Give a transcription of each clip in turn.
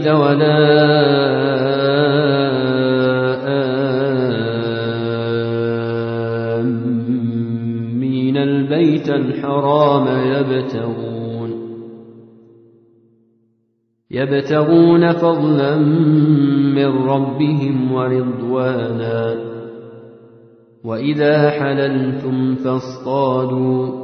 ولا آمين. البيت الحرام يبتغون يبتغون فضلا من ربهم ورضوانا. وإذا حللتم فاصطادوا.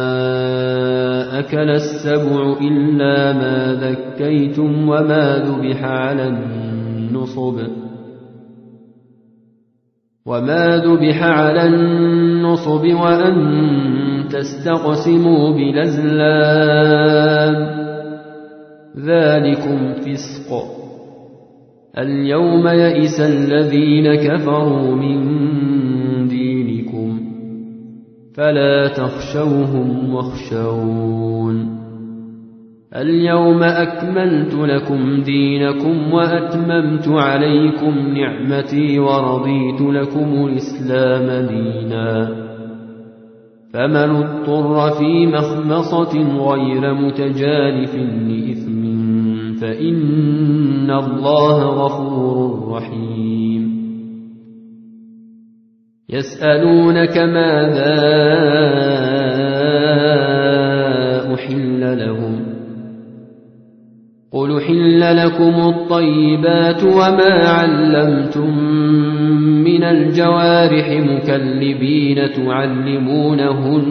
أكل السبع إلا ما ذكيتم وما ذبح على النصب وما ذبح على النصب وأن تستقسموا بالأزلام ذلكم فسق اليوم يئس الذين كفروا من فلا تخشوهم واخشون اليوم أكملت لكم دينكم وأتممت عليكم نعمتي ورضيت لكم الإسلام دينا فمن اضطر في مخمصة غير متجانف لإثم فإن الله غفور رحيم يسألونك ماذا أحل لهم قل حل لكم الطيبات وما علمتم من الجوارح مكلبين تعلمونهن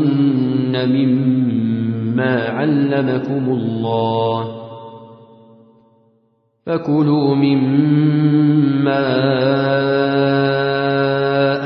مما علمكم الله فكلوا مما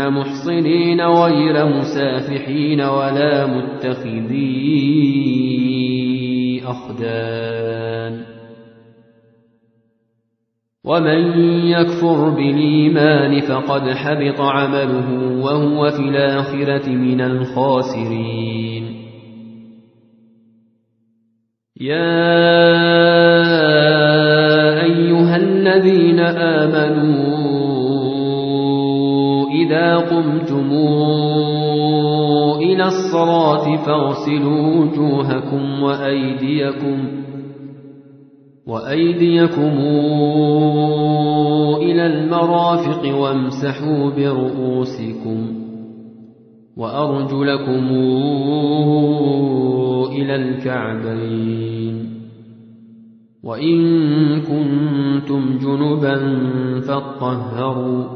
محصنين غير مسافحين ولا متخذي أخدان ومن يكفر بالإيمان فقد حبط عمله وهو في الآخرة من الخاسرين يا أيها الذين آمنوا إذا قمتم إلى الصلاة فاغسلوا وجوهكم وأيديكم وأيديكم إلى المرافق وامسحوا برؤوسكم وأرجلكم إلى الكعبين وإن كنتم جنبا فاطهروا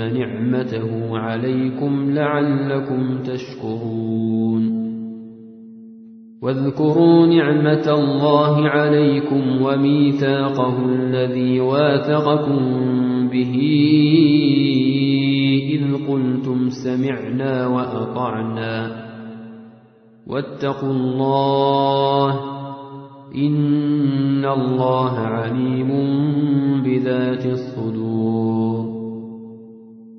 نعمته عليكم لعلكم تشكرون. واذكروا نعمة الله عليكم وميثاقه الذي واثقكم به إذ قلتم سمعنا وأطعنا. واتقوا الله إن الله عليم بذات الصدور.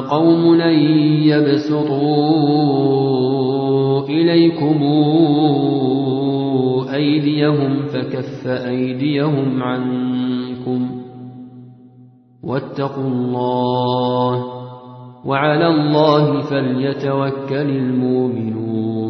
قوم أن يبسطوا إليكم أيديهم فكف أيديهم عنكم واتقوا الله وعلى الله فليتوكل المؤمنون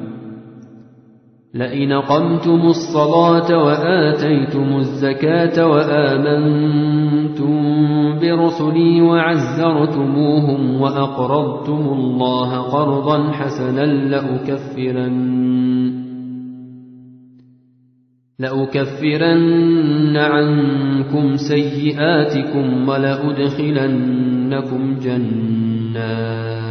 لئن قمتم الصلاة وآتيتم الزكاة وآمنتم برسلي وعزرتموهم وأقرضتم الله قرضا حسنا لأكفرن لأكفرن عنكم سيئاتكم ولأدخلنكم جنات.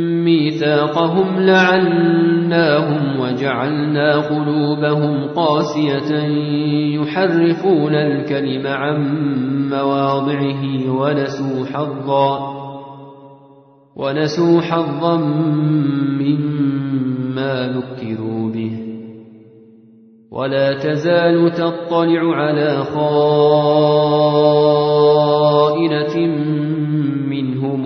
ميثاقهم لعناهم وجعلنا قلوبهم قاسية يحرفون الكلم عن مواضعه ونسوا حظا ونسوا حظا مما ذكروا به ولا تزال تطلع على خائنة منهم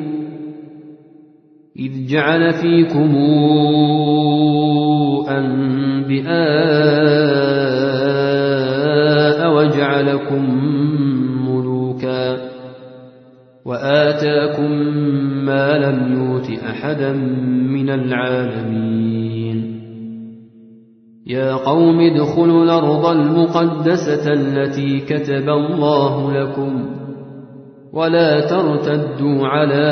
إذ جعل فيكم أنبئاء وجعلكم ملوكا وآتاكم ما لم يوت أحدا من العالمين. يا قوم ادخلوا الأرض المقدسة التي كتب الله لكم ولا ترتدوا على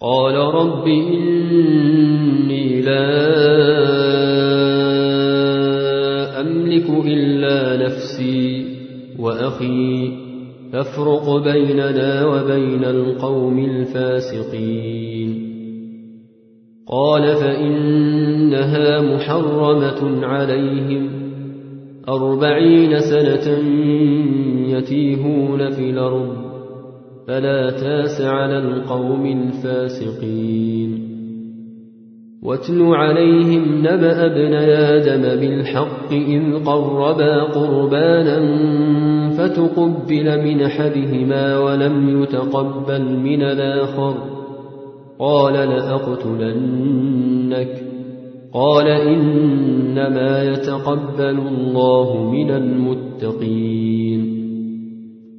قال رب إني لا أملك إلا نفسي وأخي فافرق بيننا وبين القوم الفاسقين. قال فإنها محرمة عليهم أربعين سنة يتيهون في الأرض. فلا تاس على القوم الفاسقين. واتل عليهم نبأ ابن آدم بالحق إذ قربا قربانا فتقبل من أحدهما ولم يتقبل من الآخر. قال لأقتلنك. قال إنما يتقبل الله من المتقين.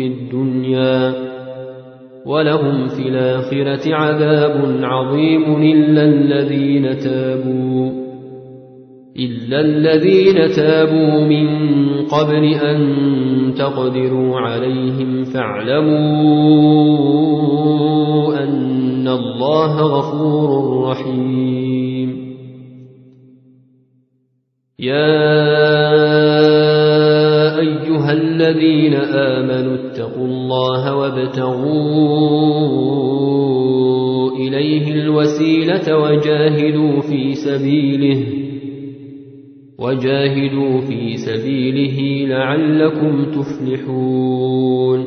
في الدنيا ولهم في الآخرة عذاب عظيم إلا الذين تابوا إلا الذين تابوا من قبل أن تقدروا عليهم فاعلموا أن الله غفور رحيم. يا أيها الذين آمنوا اتقوا الله وابتغوا إليه الوسيلة وجاهدوا في سبيله وجاهدوا في سبيله لعلكم تفلحون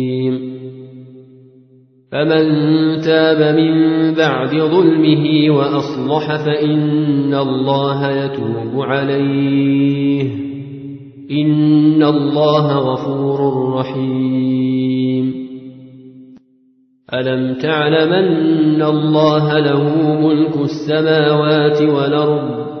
فمن تاب من بعد ظلمه وأصلح فإن الله يتوب عليه. إن الله غفور رحيم. ألم تعلم أن الله له ملك السماوات والأرض؟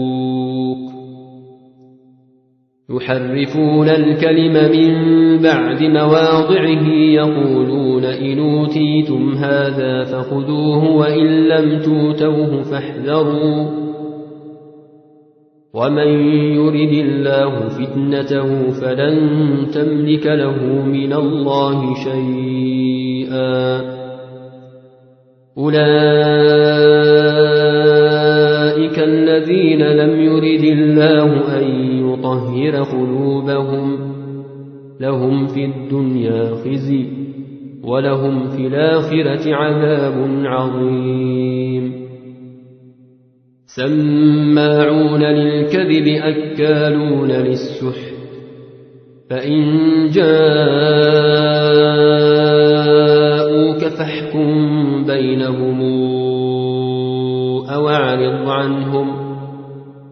يحرفون الكلم من بعد مواضعه يقولون إن أوتيتم هذا فخذوه وإن لم توتوه فاحذروا. ومن يرد الله فتنته فلن تملك له من الله شيئا. أولئك الذين لم يرد الله أن يطهر قلوبهم لهم في الدنيا خزي ولهم في الآخرة عذاب عظيم. سماعون للكذب أكالون للسحر فإن جاءوك فاحكم بينهم أو أعرض عنهم.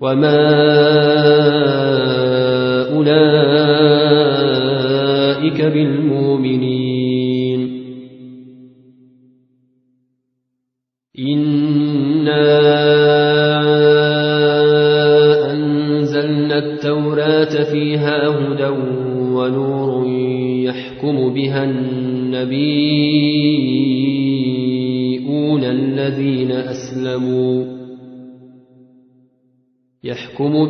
وما أولئك بالمؤمنين إنا أنزلنا التوراة فيها هدى ونور يحكم بها النبيون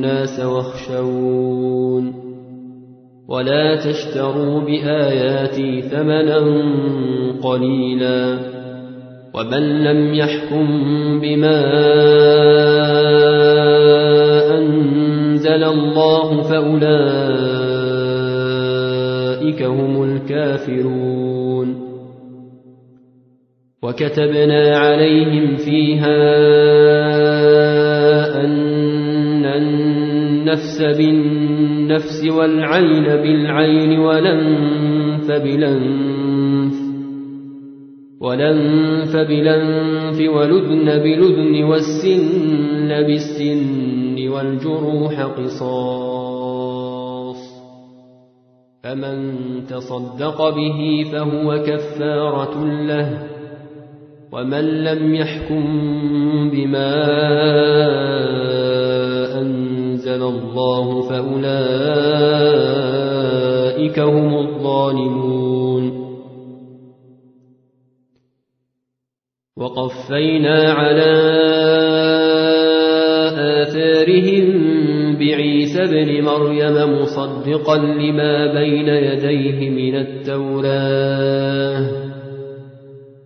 الناس واخشون. ولا تشتروا بآياتي ثمنا قليلا. ومن لم يحكم بما أنزل الله فأولئك هم الكافرون. وكتبنا عليهم فيها أن النفس بالنفس والعين بالعين والأنف بلنف والأنف بلنف والأذن بالأذن والسن بالسن والجروح قصاص فمن تصدق به فهو كفارة له ومن لم يحكم بما أنزل الله فأولئك هم الظالمون. وقفينا على آثارهم بعيسى ابن مريم مصدقا لما بين يديه من التوراة.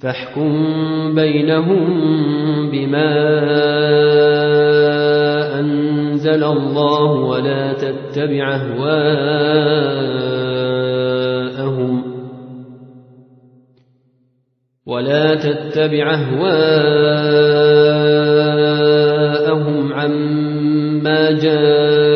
فاحكم بينهم بما أنزل الله ولا تتبع أهواءهم ولا تتبع أهواءهم عما جاءك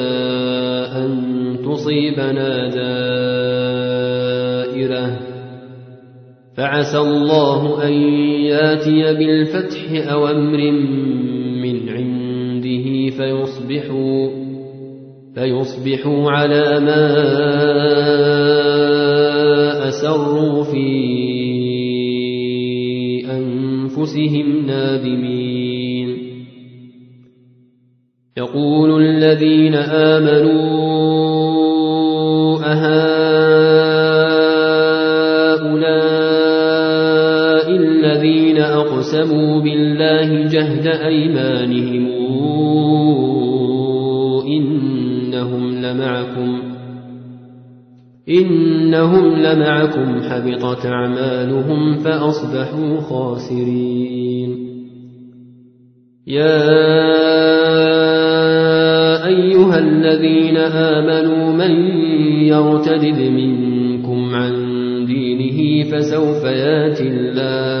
تصيبنا دائرة. فعسى الله أن ياتي بالفتح أو أمر من عنده فيصبحوا فيصبحوا على ما أسروا في أنفسهم نادمين. يقول الذين آمنوا أيمانهم إنهم لمعكم إنهم لمعكم حبطت أعمالهم فأصبحوا خاسرين يا أيها الذين آمنوا من يرتدد منكم عن دينه فسوف ياتي الله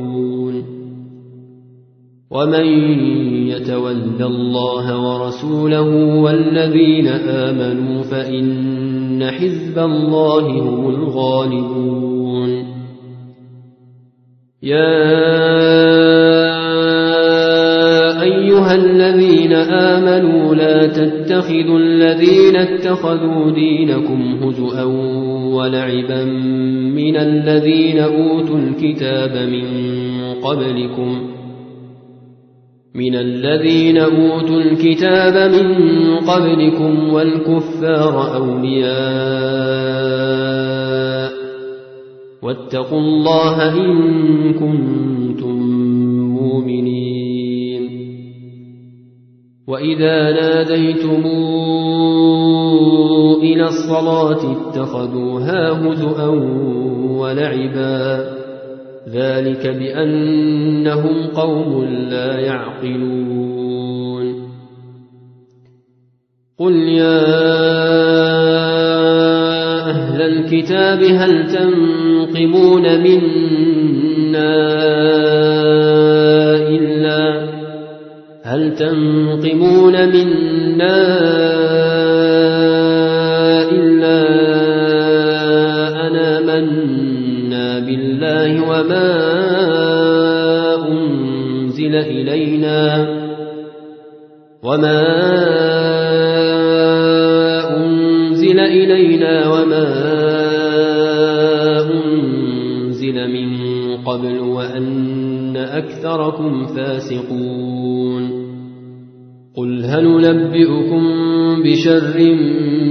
ومن يتول الله ورسوله والذين آمنوا فإن حزب الله هم الغالبون. يا أيها الذين آمنوا لا تتخذوا الذين اتخذوا دينكم هزؤا ولعبا من الذين أوتوا الكتاب من قبلكم من الذين أوتوا الكتاب من قبلكم والكفار أولياء واتقوا الله إن كنتم مؤمنين. وإذا ناديتم إلى الصلاة اتخذوها هزؤا ولعبا ذلك بأنهم قوم لا يعقلون. قل يا أهل الكتاب هل تنقمون منا إلا هل تنقمون منا بالله وما أنزل إلينا وما أنزل إلينا وما أنزل من قبل وأن أكثركم فاسقون قل هل نبئكم بشر من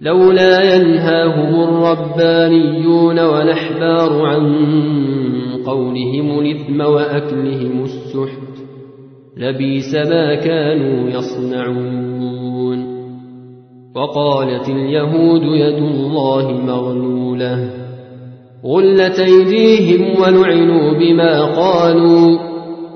لولا ينهاهم الربانيون والأحبار عن قولهم الإثم وأكلهم السحت لبيس ما كانوا يصنعون. وقالت اليهود يد الله مغلولة غلت أيديهم ولعنوا بما قالوا.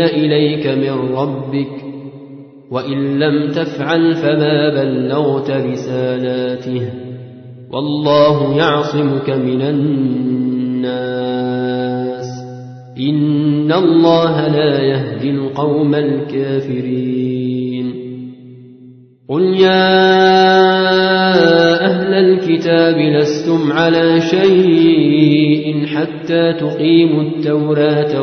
أنزل إليك من ربك وإن لم تفعل فما بلغت رسالاته والله يعصمك من الناس. إن الله لا يهدي القوم الكافرين. قل يا أهل الكتاب لستم على شيء حتى تقيموا التوراة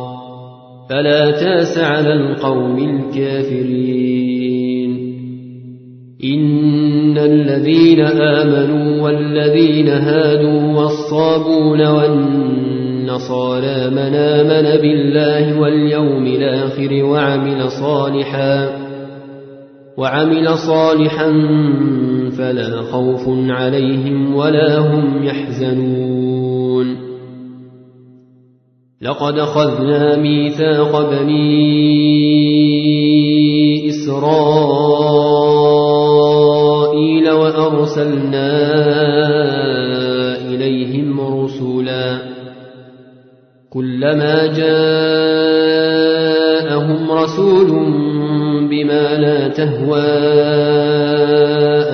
فلا تاس على القوم الكافرين. إن الذين آمنوا والذين هادوا والصابون والنصارى من آمن بالله واليوم الآخر وعمل صالحا وعمل صالحا فلا خوف عليهم ولا هم يحزنون. لقد خذنا ميثاق بني إسرائيل وأرسلنا إليهم رسلا كلما جاءهم رسول بما لا تهوى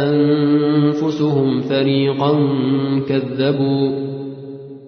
أنفسهم فريقا كذبوا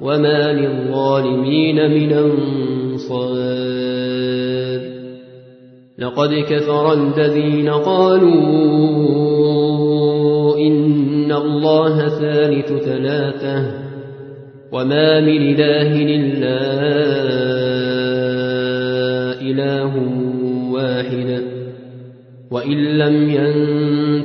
وما للظالمين من أنصار لقد كفر الذين قالوا إن الله ثالث ثلاثة وما من إله إلا إله واحد وإن لم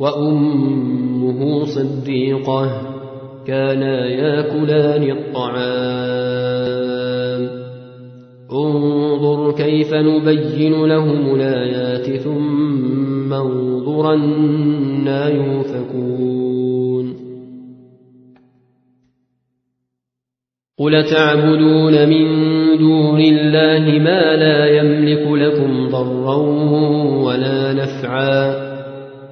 وأمه صديقة كانا ياكلان الطعام. انظر كيف نبين لهم الآيات ثم انظر أنا يوفكون. قل تعبدون من دون الله ما لا يملك لكم ضرا ولا نفعا.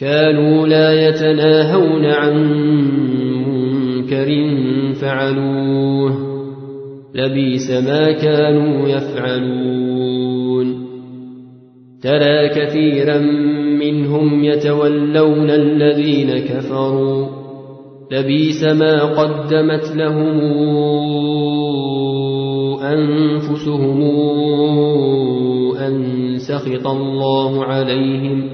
كانوا لا يتناهون عن منكر فعلوه. لبيس ما كانوا يفعلون. ترى كثيرا منهم يتولون الذين كفروا. لبيس ما قدمت لهم أنفسهم أن سخط الله عليهم.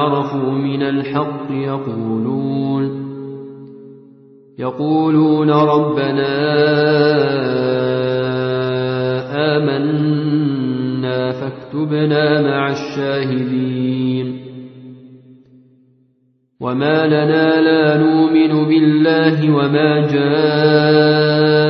عرفوا من الحق يقولون يقولون ربنا آمنا فاكتبنا مع الشاهدين وما لنا لا نؤمن بالله وما جاءنا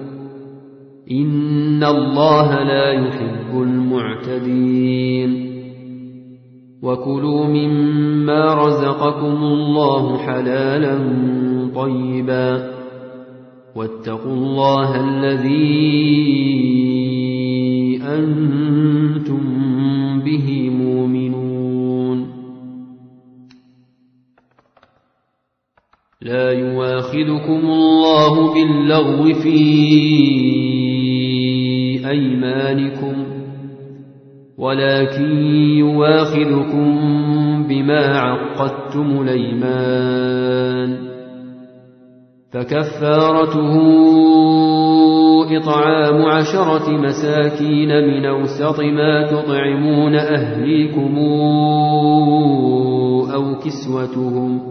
إن الله لا يحب المعتدين وكلوا مما رزقكم الله حلالا طيبا واتقوا الله الذي أنتم به مؤمنون لا يواخذكم الله باللغو في أيمانكم ولكن يواخذكم بما عقدتم الأيمان فكفارته إطعام عشرة مساكين من أوسط ما تطعمون أهليكم أو كسوتهم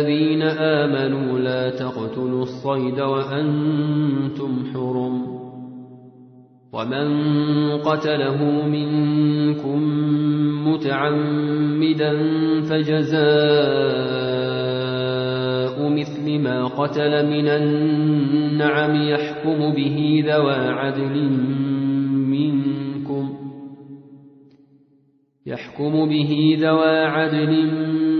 الذين آمنوا لا تقتلوا الصيد وأنتم حرم ومن قتله منكم متعمدا فجزاء مثل ما قتل من النعم يحكم به ذوى عدل منكم يحكم به ذوى عدل منكم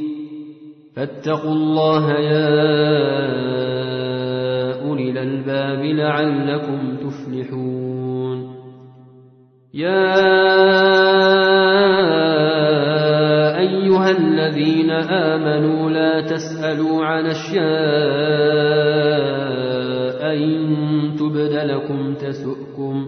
فاتقوا الله يا أولي الألباب لعلكم تفلحون. يا أيها الذين آمنوا لا تسألوا عن أشياء إن تبد لكم تسؤكم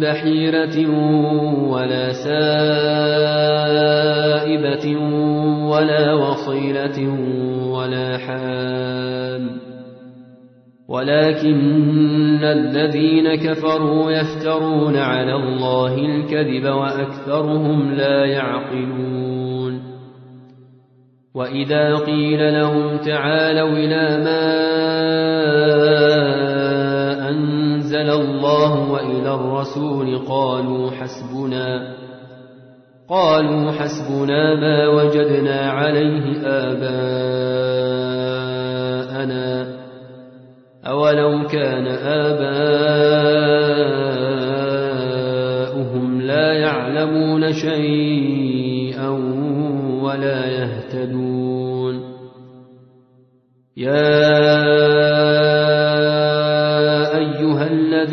بحيرة ولا سائبة ولا وصيلة ولا حام. ولكن الذين كفروا يفترون على الله الكذب وأكثرهم لا يعقلون. وإذا قيل لهم تعالوا إلى ما الله وإلى الرسول قالوا حسبنا قالوا حسبنا ما وجدنا عليه آباءنا. أولو كان آباؤهم لا يعلمون شيئا ولا يهتدون. يا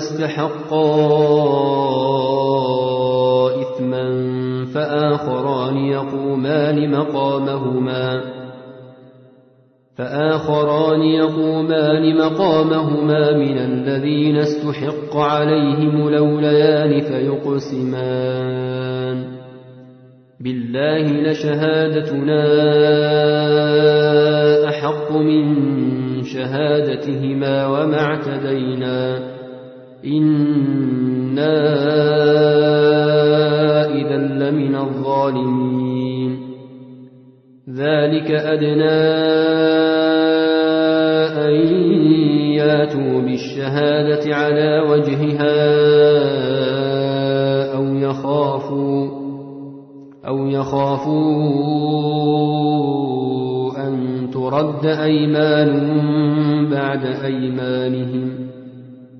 استحقا إثما فآخران يقومان مقامهما فآخران يقومان مقامهما من الذين استحق عليهم لوليان فيقسمان. بالله لشهادتنا أحق من شهادتهما وما اعتدينا. إنا إذا لمن الظالمين ذلك أدنى أن ياتوا بالشهادة على وجهها أو يخافوا أو يخافوا أن ترد أيمان بعد أيمانهم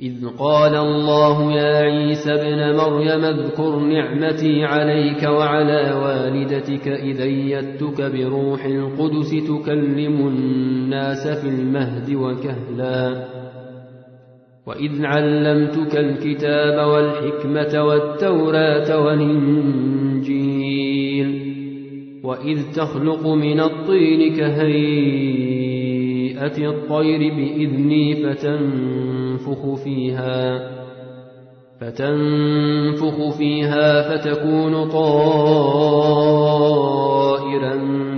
إذ قال الله يا عيسى ابن مريم اذكر نعمتي عليك وعلى والدتك إذ أيدتك بروح القدس تكلم الناس في المهد وكهلا وإذ علمتك الكتاب والحكمة والتوراة والإنجيل وإذ تخلق من الطين كهيئة الطير بإذني فتنفخ فيها فتنفخ فيها فتكون طائرا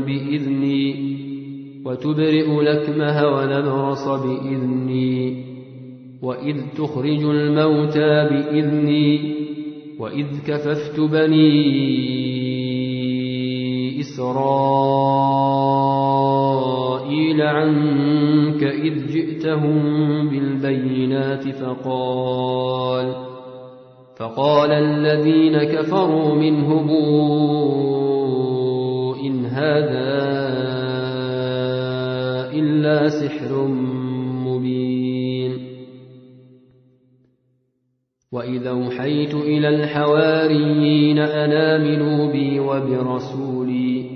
بإذني وتبرئ لكمها ونبرص بإذني وإذ تخرج الموتى بإذني وإذ كففت بني إسرائيل. عنك إذ جئتهم بالبينات فقال فقال الذين كفروا منهم إن هذا إلا سحر مبين. وإذا أوحيت إلى الحواريين أن آمنوا بي وبرسولي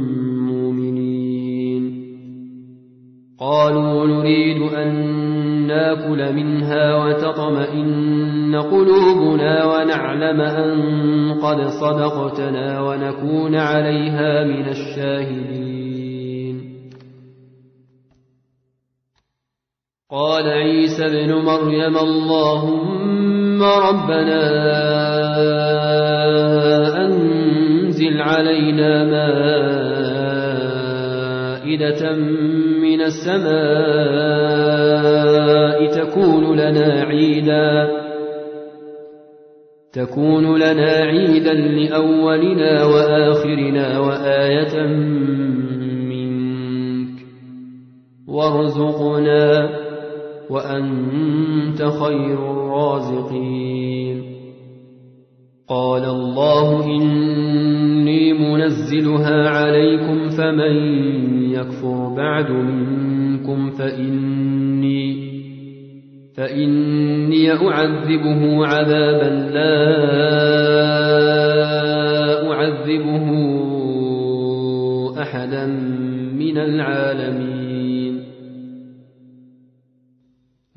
قالوا نريد أن نأكل منها وتطمئن قلوبنا ونعلم أن قد صدقتنا ونكون عليها من الشاهدين. قال عيسى ابن مريم اللهم ربنا أنزل علينا مائدة من السماء تكون لنا عيدا. تكون لنا عيدا لأولنا وآخرنا وآية منك. وارزقنا وأنت خير الرازقين. قال الله إني منزلها عليكم فمن يكفر بعد منكم فإني فإني أعذبه عذابا لا أعذبه أحدا من العالمين.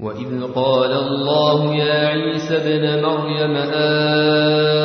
وإذ قال الله يا عيسى ابن مريم أنت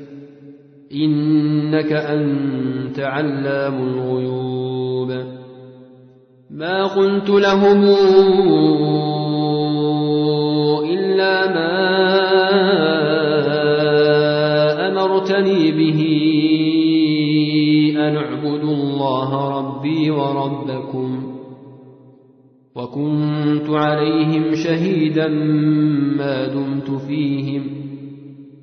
إنك أنت علام الغيوب. ما قلت لهم إلا ما أمرتني به أن اعبدوا الله ربي وربكم. وكنت عليهم شهيدا ما دمت فيهم.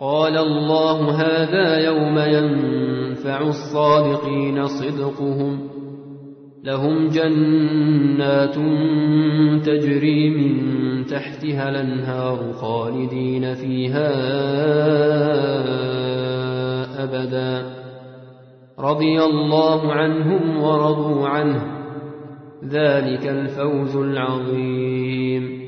قال الله هذا يوم ينفع الصادقين صدقهم لهم جنات تجري من تحتها الأنهار خالدين فيها أبدا. رضي الله عنهم ورضوا عنه. ذلك الفوز العظيم.